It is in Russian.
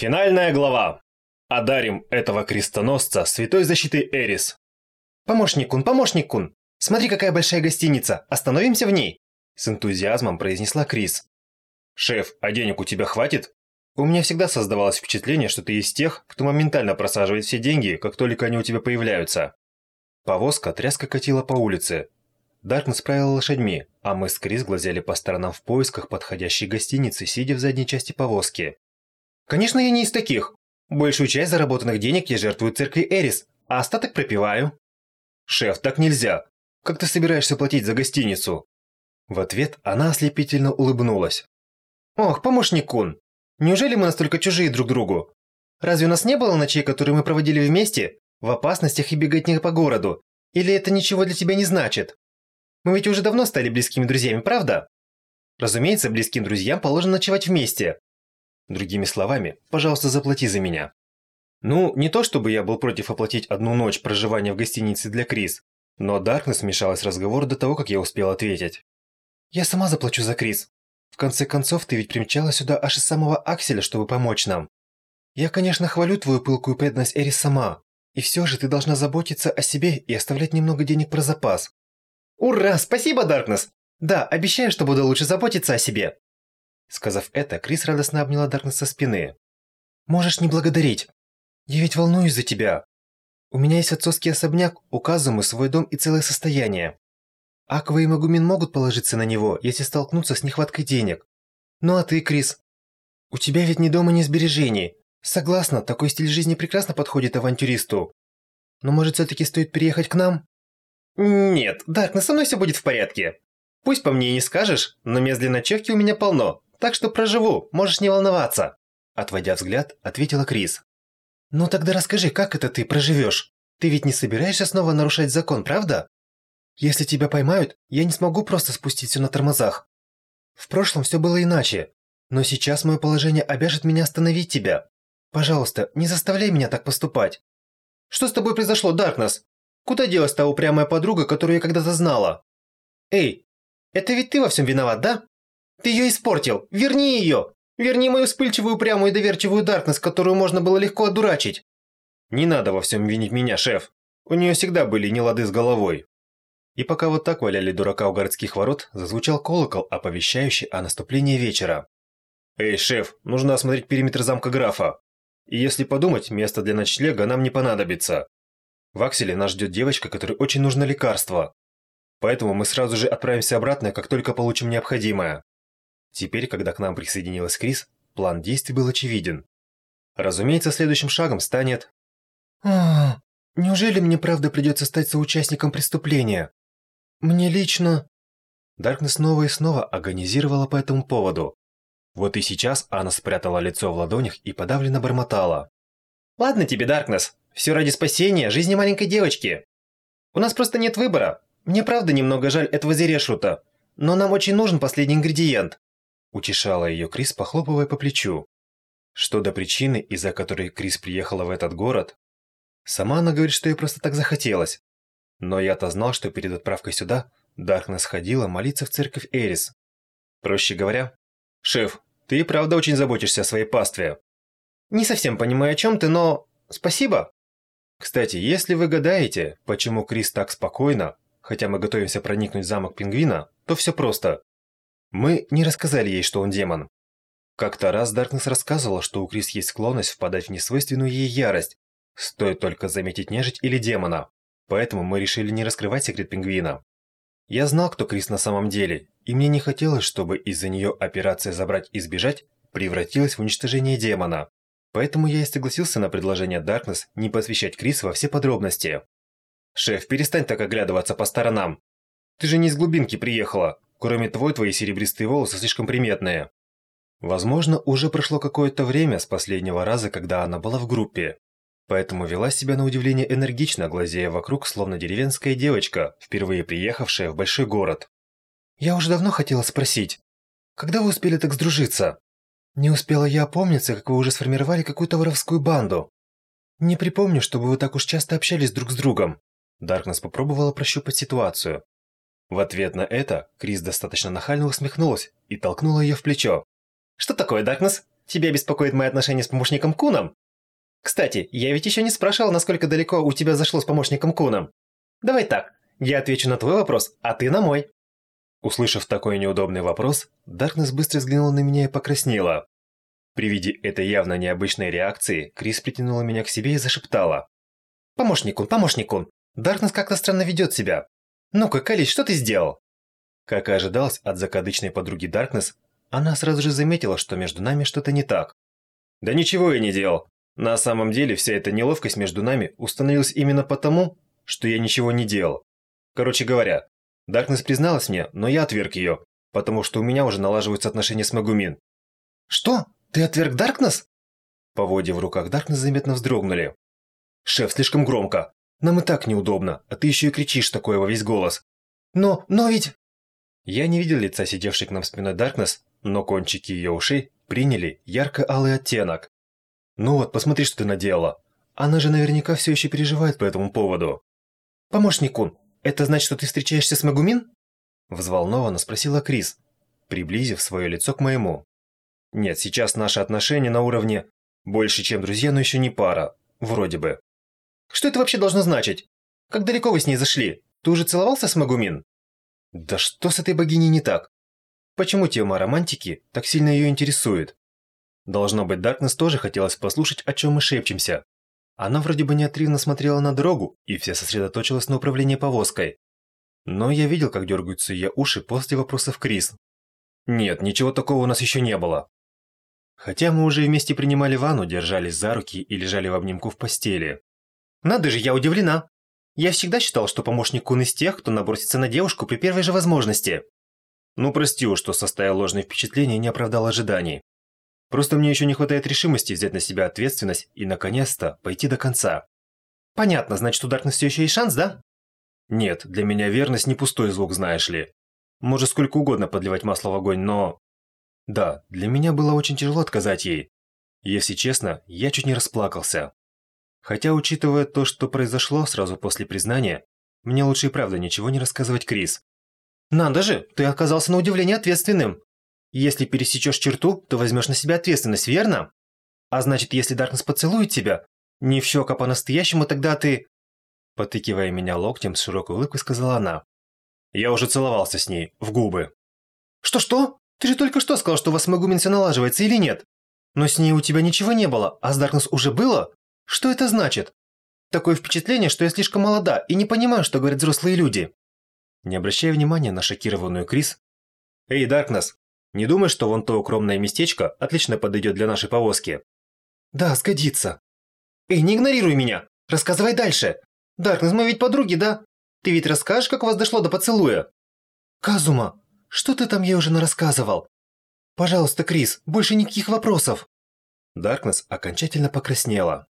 Финальная глава. Одарим этого крестоносца святой защитой Эрис. «Помощник Кун, помощник Кун! Смотри, какая большая гостиница! Остановимся в ней!» С энтузиазмом произнесла Крис. «Шеф, а денег у тебя хватит?» У меня всегда создавалось впечатление, что ты из тех, кто моментально просаживает все деньги, как только они у тебя появляются. Повозка тряска катила по улице. Даркнесс справила лошадьми, а мы с Крис глазели по сторонам в поисках подходящей гостиницы, сидя в задней части повозки. «Конечно, я не из таких. Большую часть заработанных денег я жертвую церкви Эрис, а остаток пропиваю». «Шеф, так нельзя. Как ты собираешься платить за гостиницу?» В ответ она ослепительно улыбнулась. «Ох, помощник Кун, неужели мы настолько чужие друг другу? Разве у нас не было ночей, которые мы проводили вместе, в опасностях и беготнях по городу? Или это ничего для тебя не значит? Мы ведь уже давно стали близкими друзьями, правда? Разумеется, близким друзьям положено ночевать вместе. Другими словами, пожалуйста, заплати за меня. Ну, не то чтобы я был против оплатить одну ночь проживания в гостинице для Крис, но Даркнесс вмешалась в разговор до того, как я успел ответить. «Я сама заплачу за Крис. В конце концов, ты ведь примчала сюда аж из самого Акселя, чтобы помочь нам. Я, конечно, хвалю твою пылкую преданность Эри сама, и все же ты должна заботиться о себе и оставлять немного денег про запас». «Ура! Спасибо, Даркнесс! Да, обещаю, что буду лучше заботиться о себе!» Сказав это, Крис радостно обняла Даркнесс со спины. «Можешь не благодарить. Я ведь волнуюсь за тебя. У меня есть отцовский особняк, указываемый свой дом и целое состояние. Аква и Магумин могут положиться на него, если столкнутся с нехваткой денег. Ну а ты, Крис? У тебя ведь ни дома, ни сбережений. Согласна, такой стиль жизни прекрасно подходит авантюристу. Но может все-таки стоит переехать к нам? Нет, Даркнесс, со мной все будет в порядке. Пусть по мне и не скажешь, но мест для ночевки у меня полно, так что проживу, можешь не волноваться. Отводя взгляд, ответила Крис. «Ну тогда расскажи, как это ты проживешь? Ты ведь не собираешься снова нарушать закон, правда? Если тебя поймают, я не смогу просто спустить все на тормозах. В прошлом все было иначе, но сейчас мое положение обяжет меня остановить тебя. Пожалуйста, не заставляй меня так поступать». «Что с тобой произошло, Даркнесс? Куда делась та упрямая подруга, которую я когда-то знала?» «Эй, это ведь ты во всем виноват, да? Ты ее испортил! Верни ее!» Верни мою вспыльчивую, упрямую и доверчивую Даркнесс, которую можно было легко одурачить. Не надо во всем винить меня, шеф. У нее всегда были нелады с головой. И пока вот так валяли дурака у городских ворот, зазвучал колокол, оповещающий о наступлении вечера. «Эй, шеф, нужно осмотреть периметр замка графа. И если подумать, место для ночлега нам не понадобится. В Акселе нас ждет девочка, которой очень нужно лекарство. Поэтому мы сразу же отправимся обратно, как только получим необходимое. Теперь, когда к нам присоединилась Крис, план действий был очевиден. Разумеется, следующим шагом станет... А, неужели мне правда придется стать соучастником преступления? Мне лично... Даркнесс снова и снова агонизировала по этому поводу. Вот и сейчас она спрятала лицо в ладонях и подавленно бормотала. «Ладно тебе, Даркнесс, все ради спасения жизни маленькой девочки. У нас просто нет выбора. Мне правда немного жаль этого Зерешута, но нам очень нужен последний ингредиент. Утешала ее Крис, похлопывая по плечу. Что до причины, из-за которой Крис приехала в этот город, сама она говорит, что ей просто так захотелось. Но я-то знал, что перед отправкой сюда Даркнесс ходила молиться в церковь Эрис. Проще говоря, «Шеф, ты правда очень заботишься о своей пастве». «Не совсем понимаю, о чем ты, но... спасибо». Кстати, если вы гадаете, почему Крис так спокойно, хотя мы готовимся проникнуть в замок Пингвина, то все просто. Мы не рассказали ей, что он демон. Как-то раз Даркнесс рассказывала, что у Крис есть склонность впадать в несвойственную ей ярость, стоит только заметить нежить или демона. Поэтому мы решили не раскрывать секрет пингвина. Я знал, кто Крис на самом деле, и мне не хотелось, чтобы из-за нее операция «забрать и сбежать» превратилась в уничтожение демона. Поэтому я и согласился на предложение Даркнесс не посвящать Крис во все подробности. «Шеф, перестань так оглядываться по сторонам. Ты же не из глубинки приехала. Кроме того, твои серебристые волосы слишком приметные. Возможно, уже прошло какое-то время с последнего раза, когда она была в группе. Поэтому вела себя на удивление энергично, глазея вокруг, словно деревенская девочка, впервые приехавшая в большой город. «Я уже давно хотела спросить, когда вы успели так сдружиться? Не успела я опомниться, как вы уже сформировали какую-то воровскую банду. Не припомню, чтобы вы так уж часто общались друг с другом». Даркнесс попробовала прощупать ситуацию. В ответ на это Крис достаточно нахально усмехнулась и толкнула ее в плечо. Что такое, Даркнесс? Тебя беспокоит мои отношения с помощником Куном? Кстати, я ведь еще не спрашивал, насколько далеко у тебя зашло с помощником Куном. Давай так, я отвечу на твой вопрос, а ты на мой. Услышав такой неудобный вопрос, Даркнесс быстро взглянула на меня и покраснела. При виде этой явно необычной реакции, Крис притянула меня к себе и зашептала. «Помощник он, помощник он! Даркнесс как-то странно ведет себя. Ну-ка, Калич, что ты сделал?» Как и ожидалось от закадычной подруги Даркнесс, она сразу же заметила, что между нами что-то не так. «Да ничего я не делал. На самом деле вся эта неловкость между нами установилась именно потому, что я ничего не делал. Короче говоря, Даркнесс призналась мне, но я отверг ее, потому что у меня уже налаживаются отношения с Магумин. «Что? Ты отверг Даркнесс?» Поводья в руках Даркнесс заметно вздрогнули. «Шеф, слишком громко. Нам и так неудобно, а ты еще и кричишь такое во весь голос». «Но, но ведь...» Я не видел лица сидевшей к нам спиной Даркнесс, но кончики ее ушей приняли ярко-алый оттенок. «Ну вот, посмотри, что ты наделала. Она же наверняка все еще переживает по этому поводу». «Помощник Кун, это значит, что ты встречаешься с Магумин?» Взволнованно спросила Крис, приблизив свое лицо к моему. «Нет, сейчас наши отношения на уровне больше, чем друзья, но еще не пара. Вроде бы». «Что это вообще должно значить? Как далеко вы с ней зашли? Ты уже целовался с Магумин?» «Да что с этой богиней не так? Почему тема романтики так сильно ее интересует?» Должно быть, Даркнесс тоже хотелось послушать, о чем мы шепчемся. Она вроде бы неотрывно смотрела на дорогу и вся сосредоточилась на управлении повозкой. Но я видел, как дергаются ее уши после вопросов Крис. Нет, ничего такого у нас еще не было. Хотя мы уже вместе принимали ванну, держались за руки и лежали в обнимку в постели. Надо же, я удивлена. Я всегда считал, что помощник Кун из тех, кто набросится на девушку при первой же возможности. Ну прости что составил ложные впечатления и не оправдал ожиданий. Просто мне еще не хватает решимости взять на себя ответственность и, наконец-то, пойти до конца. Понятно, значит, у Даркнесс все еще есть шанс, да? Нет, для меня верность не пустой звук, знаешь ли. Может сколько угодно подливать масло в огонь, но... Да, для меня было очень тяжело отказать ей. Если честно, я чуть не расплакался. Хотя, учитывая то, что произошло сразу после признания, мне лучше и правда ничего не рассказывать Крис. «Надо же, ты оказался на удивление ответственным. Если пересечешь черту, то возьмешь на себя ответственность, верно? А значит, если Даркнесс поцелует тебя, не в щека по-настоящему, тогда ты...» Потыкивая меня локтем с широкой улыбкой, сказала она. «Я уже целовался с ней, в губы». «Что-что? Ты же только что сказал, что у вас Магумин все налаживается или нет? Но с ней у тебя ничего не было, а с Даркнесс уже было? Что это значит? Такое впечатление, что я слишком молода и не понимаю, что говорят взрослые люди». Не обращая внимания на шокированную Крис, «Эй, Даркнесс, не думаешь, что вон то укромное местечко отлично подойдет для нашей повозки?» «Да, сгодится». «Эй, не игнорируй меня! Рассказывай дальше! Даркнесс, мы ведь подруги, да? Ты ведь расскажешь, как у вас дошло до поцелуя?» «Казума, что ты там ей уже нарассказывал? Пожалуйста, Крис, больше никаких вопросов!» Даркнесс окончательно покраснела.